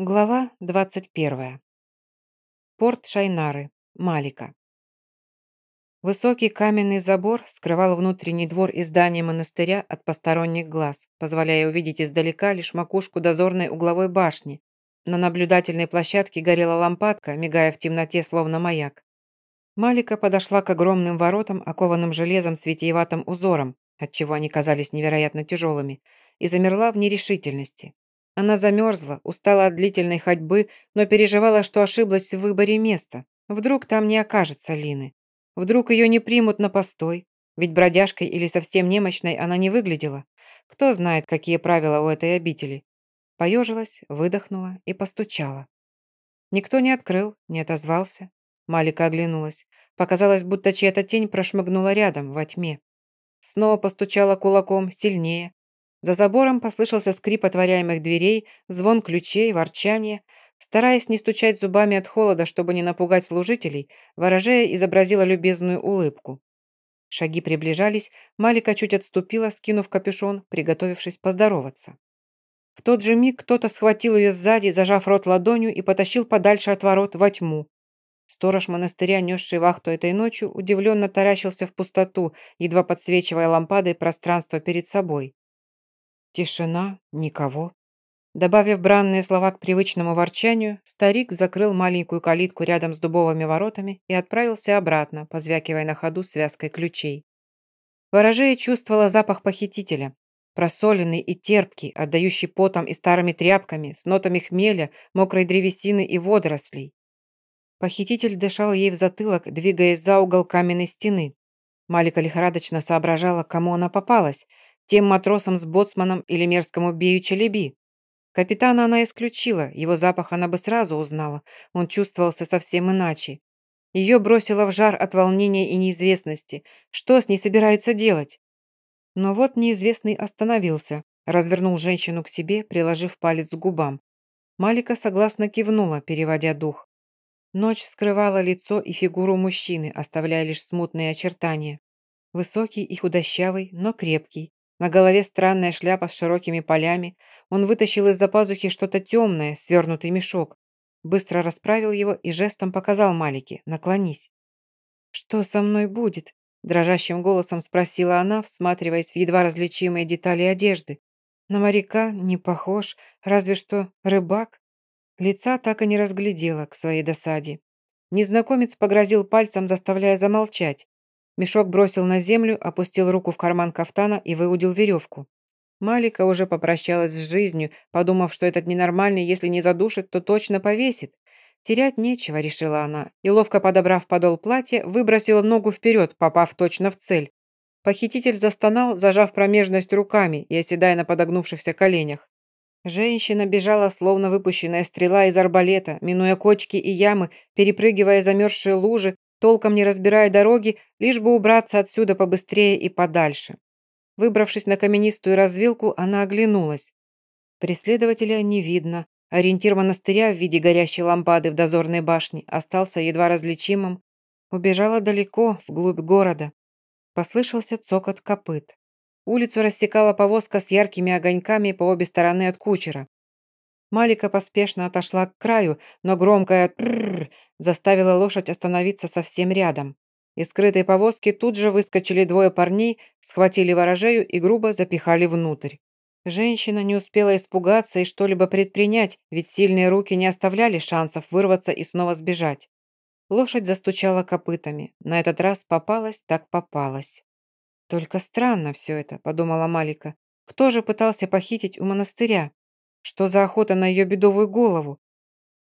Глава 21. Порт Шайнары, Малика. Высокий каменный забор скрывал внутренний двор и здание монастыря от посторонних глаз, позволяя увидеть издалека лишь макушку дозорной угловой башни. На наблюдательной площадке горела лампадка, мигая в темноте, словно маяк. Малика подошла к огромным воротам, окованным железом с витиеватым узором, отчего они казались невероятно тяжелыми, и замерла в нерешительности. Она замерзла, устала от длительной ходьбы, но переживала, что ошиблась в выборе места. Вдруг там не окажется Лины. Вдруг ее не примут на постой. Ведь бродяжкой или совсем немощной она не выглядела. Кто знает, какие правила у этой обители. Поежилась, выдохнула и постучала. Никто не открыл, не отозвался. Малика оглянулась. Показалось, будто чья-то тень прошмыгнула рядом, во тьме. Снова постучала кулаком, сильнее. За забором послышался скрип отворяемых дверей, звон ключей, ворчание. Стараясь не стучать зубами от холода, чтобы не напугать служителей, ворожея изобразила любезную улыбку. Шаги приближались, Малика чуть отступила, скинув капюшон, приготовившись поздороваться. В тот же миг кто-то схватил ее сзади, зажав рот ладонью и потащил подальше от ворот во тьму. Сторож монастыря, несший вахту этой ночью, удивленно таращился в пустоту, едва подсвечивая лампадой пространство перед собой. Тишина, никого. Добавив бранные слова к привычному ворчанию, старик закрыл маленькую калитку рядом с дубовыми воротами и отправился обратно, позвякивая на ходу связкой ключей. Ворожея чувствовала запах похитителя, просоленный и терпкий, отдающий потом и старыми тряпками, с нотами хмеля, мокрой древесины и водорослей. Похититель дышал ей в затылок, двигаясь за угол каменной стены. Малика лихорадочно соображала, кому она попалась – тем матросам с боцманом или мерзкому Бею Челеби. Капитана она исключила, его запах она бы сразу узнала, он чувствовался совсем иначе. Ее бросило в жар от волнения и неизвестности. Что с ней собираются делать? Но вот неизвестный остановился, развернул женщину к себе, приложив палец к губам. Малика согласно кивнула, переводя дух. Ночь скрывала лицо и фигуру мужчины, оставляя лишь смутные очертания. Высокий и худощавый, но крепкий. На голове странная шляпа с широкими полями. Он вытащил из-за пазухи что-то темное, свернутый мешок. Быстро расправил его и жестом показал Малике «Наклонись». «Что со мной будет?» Дрожащим голосом спросила она, всматриваясь в едва различимые детали одежды. «На моряка не похож, разве что рыбак». Лица так и не разглядела к своей досаде. Незнакомец погрозил пальцем, заставляя замолчать. Мешок бросил на землю, опустил руку в карман кафтана и выудил веревку. Малика уже попрощалась с жизнью, подумав, что этот ненормальный, если не задушит, то точно повесит. Терять нечего, решила она, и, ловко подобрав подол платья, выбросила ногу вперед, попав точно в цель. Похититель застонал, зажав промежность руками и оседая на подогнувшихся коленях. Женщина бежала, словно выпущенная стрела из арбалета, минуя кочки и ямы, перепрыгивая замерзшие лужи, толком не разбирая дороги, лишь бы убраться отсюда побыстрее и подальше. Выбравшись на каменистую развилку, она оглянулась. Преследователя не видно. Ориентир монастыря в виде горящей лампады в дозорной башне остался едва различимым. Убежала далеко, вглубь города. Послышался цокот копыт. Улицу рассекала повозка с яркими огоньками по обе стороны от кучера. Малика поспешно отошла к краю, но громкая «трррр» заставила лошадь остановиться совсем рядом. Из скрытой повозки тут же выскочили двое парней, схватили ворожею и грубо запихали внутрь. Женщина не успела испугаться и что-либо предпринять, ведь сильные руки не оставляли шансов вырваться и снова сбежать. Лошадь застучала копытами. На этот раз попалась, так попалась. «Только странно все это», — подумала Малика. «Кто же пытался похитить у монастыря? Что за охота на ее бедовую голову?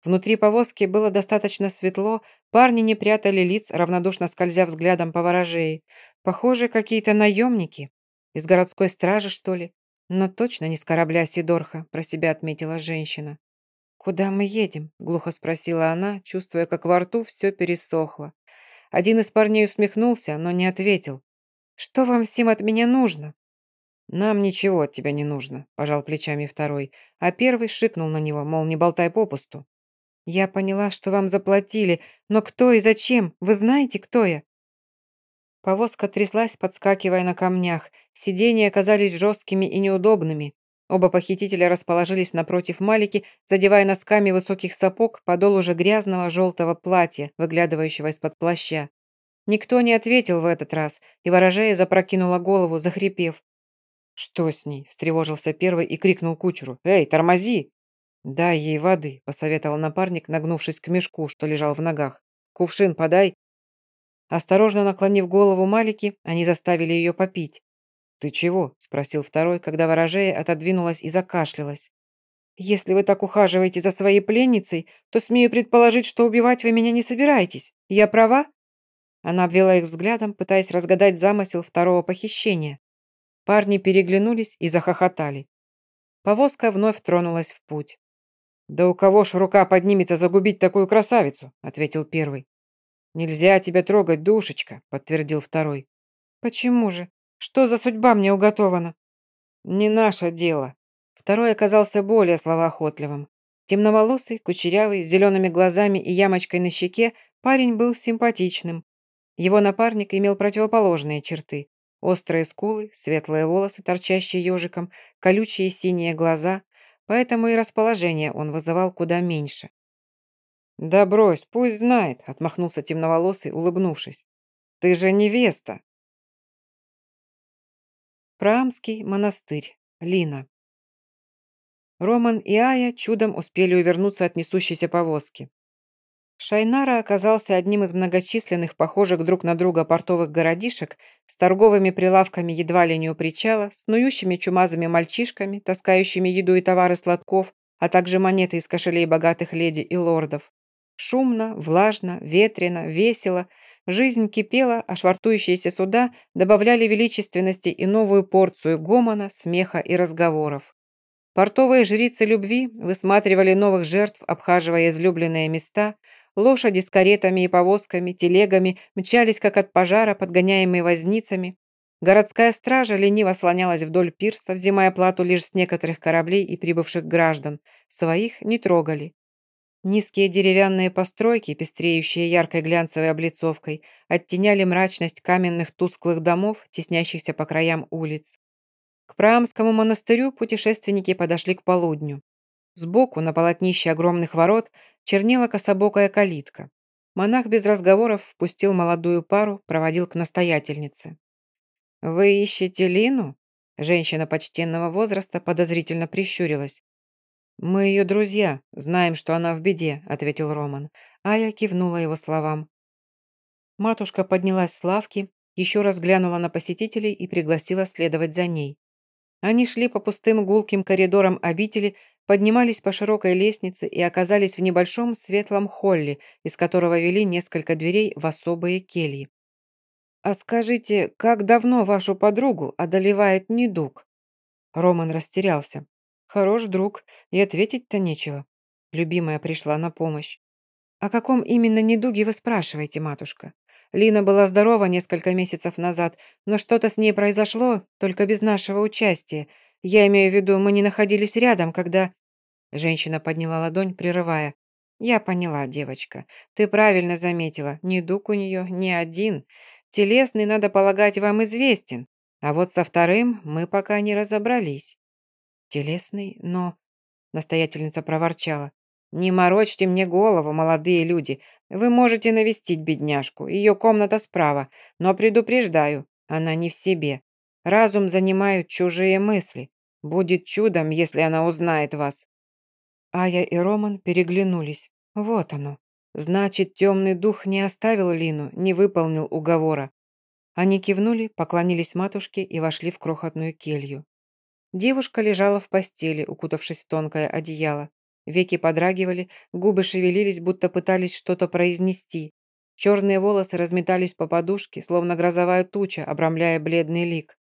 Внутри повозки было достаточно светло, парни не прятали лиц, равнодушно скользя взглядом по ворожее. Похоже, какие-то наемники. Из городской стражи, что ли? Но точно не с корабля Сидорха, про себя отметила женщина. «Куда мы едем?» – глухо спросила она, чувствуя, как во рту все пересохло. Один из парней усмехнулся, но не ответил. «Что вам всем от меня нужно?» «Нам ничего от тебя не нужно», – пожал плечами второй, а первый шикнул на него, мол, не болтай попусту. «Я поняла, что вам заплатили, но кто и зачем? Вы знаете, кто я?» Повозка тряслась, подскакивая на камнях. Сиденья оказались жесткими и неудобными. Оба похитителя расположились напротив Малики, задевая носками высоких сапог подол уже грязного желтого платья, выглядывающего из-под плаща. Никто не ответил в этот раз, и ворожея запрокинула голову, захрипев. «Что с ней?» – встревожился первый и крикнул кучеру. «Эй, тормози!» «Дай ей воды», – посоветовал напарник, нагнувшись к мешку, что лежал в ногах. «Кувшин подай». Осторожно наклонив голову Малики, они заставили ее попить. «Ты чего?» – спросил второй, когда ворожея отодвинулась и закашлялась. «Если вы так ухаживаете за своей пленницей, то смею предположить, что убивать вы меня не собираетесь. Я права?» Она обвела их взглядом, пытаясь разгадать замысел второго похищения. Парни переглянулись и захохотали. Повозка вновь тронулась в путь. «Да у кого ж рука поднимется загубить такую красавицу?» – ответил первый. «Нельзя тебя трогать, душечка», – подтвердил второй. «Почему же? Что за судьба мне уготована?» «Не наше дело». Второй оказался более словоохотливым. Темноволосый, кучерявый, с зелеными глазами и ямочкой на щеке, парень был симпатичным. Его напарник имел противоположные черты. Острые скулы, светлые волосы, торчащие ежиком, колючие синие глаза, поэтому и расположение он вызывал куда меньше. «Да брось, пусть знает», — отмахнулся темноволосый, улыбнувшись. «Ты же невеста!» Праамский монастырь. Лина. Роман и Ая чудом успели увернуться от несущейся повозки. Шайнара оказался одним из многочисленных похожих друг на друга портовых городишек с торговыми прилавками едва ли не у причала, снующими чумазыми мальчишками, таскающими еду и товары сладков, а также монеты из кошелей богатых леди и лордов. Шумно, влажно, ветрено, весело. Жизнь кипела, а швартующиеся суда добавляли величественности и новую порцию гомона, смеха и разговоров. Портовые жрицы любви высматривали новых жертв, обхаживая излюбленные места – Лошади с каретами и повозками, телегами мчались, как от пожара, подгоняемые возницами. Городская стража лениво слонялась вдоль пирса, взимая плату лишь с некоторых кораблей и прибывших граждан. Своих не трогали. Низкие деревянные постройки, пестреющие яркой глянцевой облицовкой, оттеняли мрачность каменных тусклых домов, теснящихся по краям улиц. К Праамскому монастырю путешественники подошли к полудню. Сбоку, на полотнище огромных ворот, чернела кособокая калитка. Монах без разговоров впустил молодую пару, проводил к настоятельнице. «Вы ищете Лину?» Женщина почтенного возраста подозрительно прищурилась. «Мы ее друзья, знаем, что она в беде», — ответил Роман. А я кивнула его словам. Матушка поднялась с лавки, еще раз глянула на посетителей и пригласила следовать за ней. Они шли по пустым гулким коридорам обители, поднимались по широкой лестнице и оказались в небольшом светлом холле, из которого вели несколько дверей в особые кельи. «А скажите, как давно вашу подругу одолевает недуг?» Роман растерялся. «Хорош друг, и ответить-то нечего». Любимая пришла на помощь. «О каком именно недуге вы спрашиваете, матушка? Лина была здорова несколько месяцев назад, но что-то с ней произошло, только без нашего участия. Я имею в виду, мы не находились рядом, когда...» Женщина подняла ладонь, прерывая. «Я поняла, девочка. Ты правильно заметила. Недуг у нее не один. Телесный, надо полагать, вам известен. А вот со вторым мы пока не разобрались». «Телесный? Но...» Настоятельница проворчала. «Не морочьте мне голову, молодые люди. Вы можете навестить бедняжку. Ее комната справа. Но предупреждаю, она не в себе. Разум занимают чужие мысли. Будет чудом, если она узнает вас. Ая и Роман переглянулись. Вот оно. Значит, темный дух не оставил Лину, не выполнил уговора. Они кивнули, поклонились матушке и вошли в крохотную келью. Девушка лежала в постели, укутавшись в тонкое одеяло. Веки подрагивали, губы шевелились, будто пытались что-то произнести. Черные волосы разметались по подушке, словно грозовая туча, обрамляя бледный лик.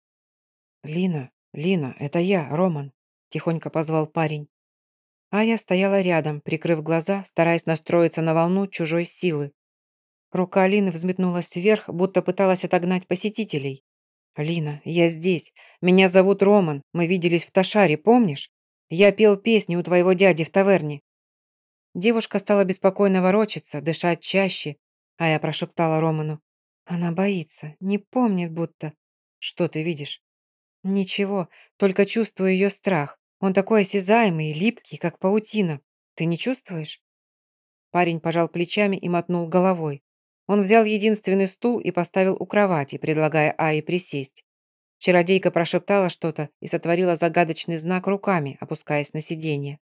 «Лина, Лина, это я, Роман», – тихонько позвал парень. А я стояла рядом, прикрыв глаза, стараясь настроиться на волну чужой силы. Рука Алины взметнулась вверх, будто пыталась отогнать посетителей. «Алина, я здесь. Меня зовут Роман. Мы виделись в Ташаре, помнишь? Я пел песни у твоего дяди в таверне». Девушка стала беспокойно ворочаться, дышать чаще, а я прошептала Роману. «Она боится, не помнит будто». «Что ты видишь?» «Ничего, только чувствую ее страх. Он такой осязаемый, липкий, как паутина. Ты не чувствуешь?» Парень пожал плечами и мотнул головой. Он взял единственный стул и поставил у кровати, предлагая Аи присесть. Чародейка прошептала что-то и сотворила загадочный знак руками, опускаясь на сиденье.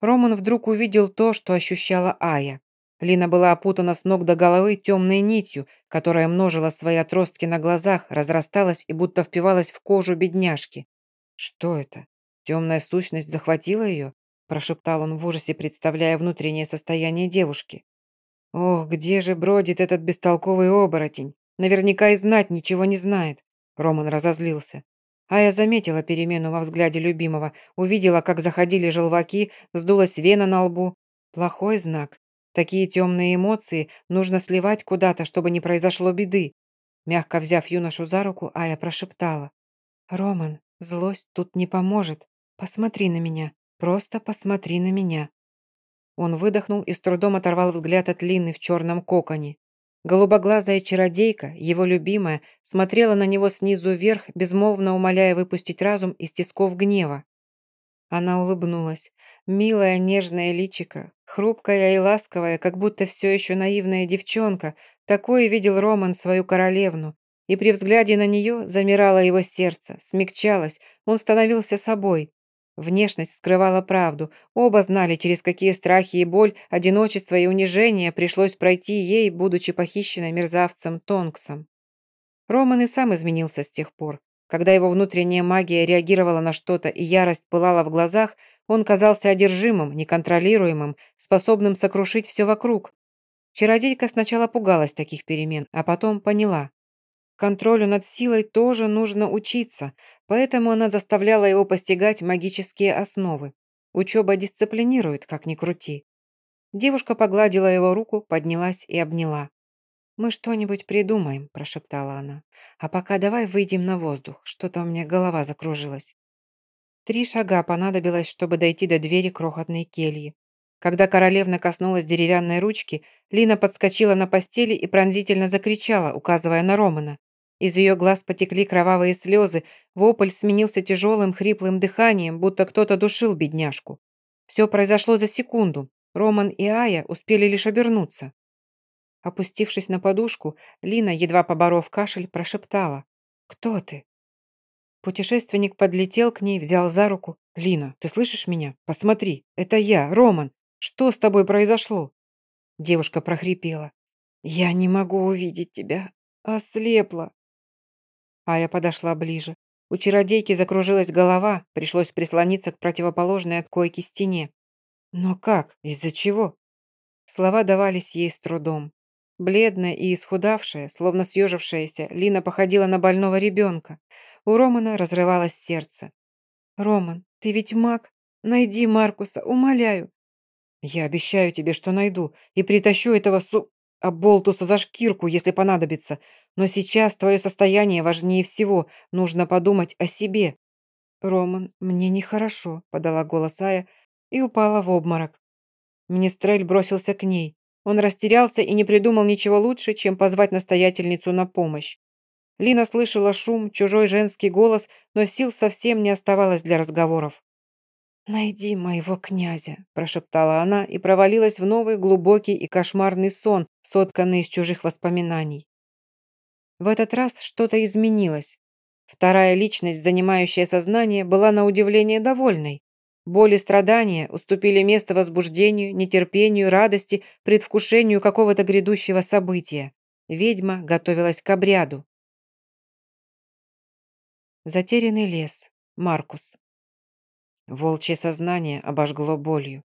Роман вдруг увидел то, что ощущала Ая. Лина была опутана с ног до головы темной нитью, которая множила свои отростки на глазах, разрасталась и будто впивалась в кожу бедняжки. Что это? Темная сущность захватила ее? Прошептал он в ужасе, представляя внутреннее состояние девушки. Ох, где же бродит этот бестолковый оборотень? Наверняка и знать ничего не знает. Роман разозлился. Ая заметила перемену во взгляде любимого, увидела, как заходили желваки, сдулась вена на лбу. Плохой знак. Такие темные эмоции нужно сливать куда-то, чтобы не произошло беды. Мягко взяв юношу за руку, Ая прошептала. «Роман, злость тут не поможет. Посмотри на меня. Просто посмотри на меня». Он выдохнул и с трудом оторвал взгляд от Лины в черном коконе. Голубоглазая чародейка, его любимая, смотрела на него снизу вверх, безмолвно умоляя выпустить разум из тисков гнева. Она улыбнулась. Милая, нежная личика, хрупкая и ласковая, как будто все еще наивная девчонка, такое видел Роман свою королевну. И при взгляде на нее замирало его сердце, смягчалось, он становился собой. Внешность скрывала правду. Оба знали, через какие страхи и боль, одиночество и унижение пришлось пройти ей, будучи похищенной мерзавцем Тонксом. Роман и сам изменился с тех пор. Когда его внутренняя магия реагировала на что-то и ярость пылала в глазах, он казался одержимым, неконтролируемым, способным сокрушить все вокруг. Чародейка сначала пугалась таких перемен, а потом поняла. Контролю над силой тоже нужно учиться, поэтому она заставляла его постигать магические основы. Учеба дисциплинирует, как ни крути. Девушка погладила его руку, поднялась и обняла. «Мы что-нибудь придумаем», – прошептала она. «А пока давай выйдем на воздух, что-то у меня голова закружилась». Три шага понадобилось, чтобы дойти до двери крохотной кельи. Когда королевна коснулась деревянной ручки, Лина подскочила на постели и пронзительно закричала, указывая на Романа. Из ее глаз потекли кровавые слезы, вопль сменился тяжелым хриплым дыханием, будто кто-то душил бедняжку. Все произошло за секунду. Роман и Ая успели лишь обернуться. Опустившись на подушку, Лина, едва поборов кашель, прошептала. «Кто ты?» Путешественник подлетел к ней, взял за руку. «Лина, ты слышишь меня? Посмотри, это я, Роман. Что с тобой произошло?» Девушка прохрипела. «Я не могу увидеть тебя. Ослепла». Ая подошла ближе. У чародейки закружилась голова, пришлось прислониться к противоположной от койки стене. Но как? Из-за чего? Слова давались ей с трудом. Бледная и исхудавшая, словно съежившаяся, Лина походила на больного ребенка. У Романа разрывалось сердце. «Роман, ты ведь маг? Найди Маркуса, умоляю. «Я обещаю тебе, что найду, и притащу этого су... оболтуса за шкирку, если понадобится. Но сейчас твое состояние важнее всего. Нужно подумать о себе». «Роман, мне нехорошо», — подала голос Ая и упала в обморок. Министрель бросился к ней. Он растерялся и не придумал ничего лучше, чем позвать настоятельницу на помощь. Лина слышала шум, чужой женский голос, но сил совсем не оставалось для разговоров. «Найди моего князя», – прошептала она и провалилась в новый глубокий и кошмарный сон, сотканный из чужих воспоминаний. В этот раз что-то изменилось. Вторая личность, занимающая сознание, была на удивление довольной. Боли и страдания уступили место возбуждению, нетерпению, радости, предвкушению какого-то грядущего события. Ведьма готовилась к обряду. Затерянный лес. Маркус. Волчье сознание обожгло болью.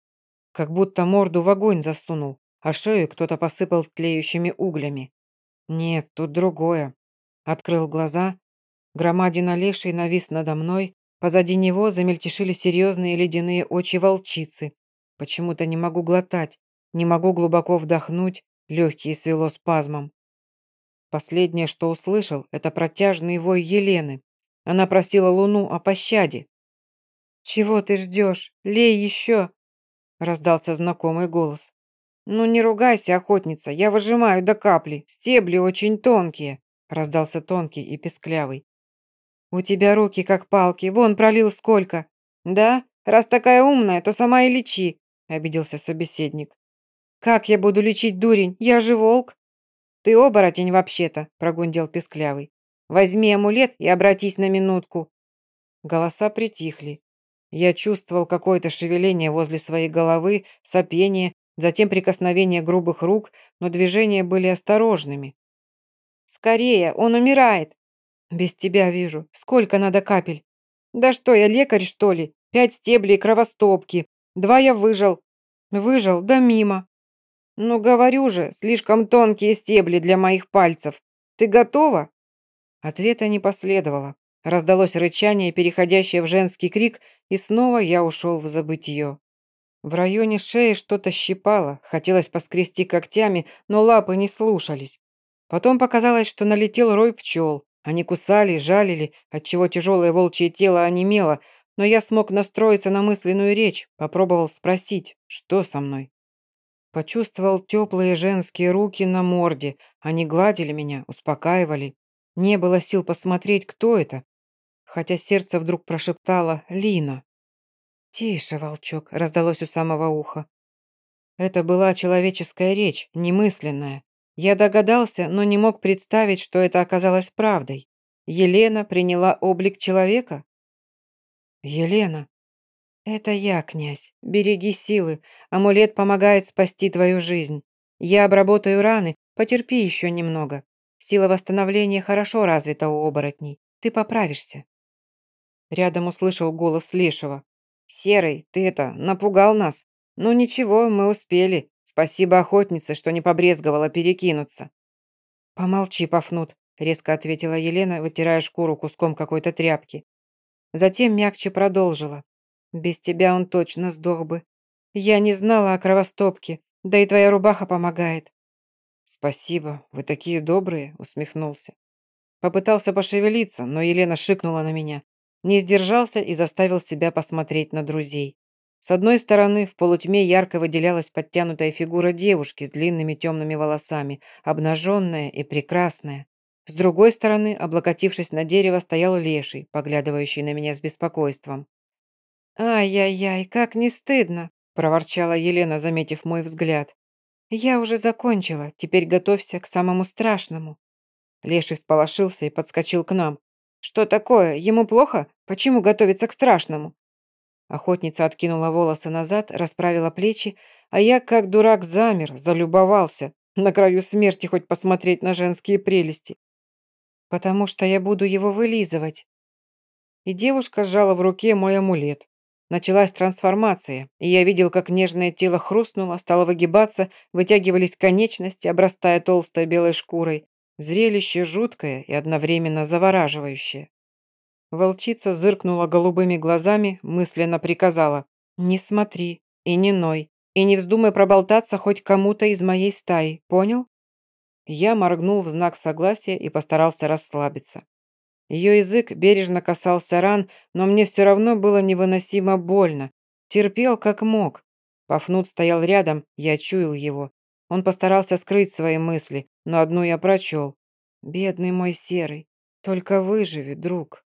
Как будто морду в огонь засунул, а шею кто-то посыпал тлеющими углями. Нет, тут другое. Открыл глаза. Громадина леший навис надо мной. Позади него замельтешили серьезные ледяные очи волчицы. Почему-то не могу глотать, не могу глубоко вдохнуть, легкие свело спазмом. Последнее, что услышал, это протяжный вой Елены. Она просила Луну о пощаде. «Чего ты ждешь? Лей еще!» раздался знакомый голос. «Ну не ругайся, охотница, я выжимаю до капли, стебли очень тонкие», раздался тонкий и песклявый. «У тебя руки как палки, вон пролил сколько!» «Да? Раз такая умная, то сама и лечи», — обиделся собеседник. «Как я буду лечить дурень? Я же волк!» «Ты оборотень вообще-то», — прогундел Песклявый. «Возьми амулет и обратись на минутку». Голоса притихли. Я чувствовал какое-то шевеление возле своей головы, сопение, затем прикосновение грубых рук, но движения были осторожными. «Скорее, он умирает!» «Без тебя вижу. Сколько надо капель?» «Да что, я лекарь, что ли? Пять стеблей кровостопки. Два я выжил». «Выжил? Да мимо». «Ну, говорю же, слишком тонкие стебли для моих пальцев. Ты готова?» Ответа не последовало. Раздалось рычание, переходящее в женский крик, и снова я ушел в забытье. В районе шеи что-то щипало, хотелось поскрести когтями, но лапы не слушались. Потом показалось, что налетел рой пчел. Они кусали, жалили, отчего тяжелое волчье тело онемело, но я смог настроиться на мысленную речь, попробовал спросить, что со мной. Почувствовал теплые женские руки на морде, они гладили меня, успокаивали. Не было сил посмотреть, кто это, хотя сердце вдруг прошептало «Лина». «Тише, волчок», — раздалось у самого уха. Это была человеческая речь, немысленная. Я догадался, но не мог представить, что это оказалось правдой. Елена приняла облик человека? Елена. Это я, князь. Береги силы. Амулет помогает спасти твою жизнь. Я обработаю раны, потерпи еще немного. Сила восстановления хорошо развита у оборотней. Ты поправишься. Рядом услышал голос Лешего. «Серый, ты это, напугал нас. Ну ничего, мы успели. Спасибо охотнице, что не побрезговала перекинуться». «Помолчи, Пафнут», — резко ответила Елена, вытирая шкуру куском какой-то тряпки. Затем мягче продолжила. «Без тебя он точно сдох бы. Я не знала о кровостопке, да и твоя рубаха помогает». «Спасибо, вы такие добрые», — усмехнулся. Попытался пошевелиться, но Елена шикнула на меня. Не сдержался и заставил себя посмотреть на друзей. С одной стороны, в полутьме ярко выделялась подтянутая фигура девушки с длинными темными волосами, обнаженная и прекрасная. С другой стороны, облокотившись на дерево, стоял леший, поглядывающий на меня с беспокойством. «Ай-яй-яй, как не стыдно!» – проворчала Елена, заметив мой взгляд. «Я уже закончила, теперь готовься к самому страшному». Леший всполошился и подскочил к нам. «Что такое? Ему плохо? Почему готовится к страшному?» Охотница откинула волосы назад, расправила плечи, а я, как дурак, замер, залюбовался. На краю смерти хоть посмотреть на женские прелести. «Потому что я буду его вылизывать». И девушка сжала в руке мой амулет. Началась трансформация, и я видел, как нежное тело хрустнуло, стало выгибаться, вытягивались конечности, обрастая толстой белой шкурой. Зрелище жуткое и одновременно завораживающее. Волчица зыркнула голубыми глазами, мысленно приказала «Не смотри и не ной, и не вздумай проболтаться хоть кому-то из моей стаи, понял?» Я моргнул в знак согласия и постарался расслабиться. Ее язык бережно касался ран, но мне все равно было невыносимо больно. Терпел как мог. Пафнут стоял рядом, я чуял его. Он постарался скрыть свои мысли, но одну я прочел. «Бедный мой серый, только выживи, друг».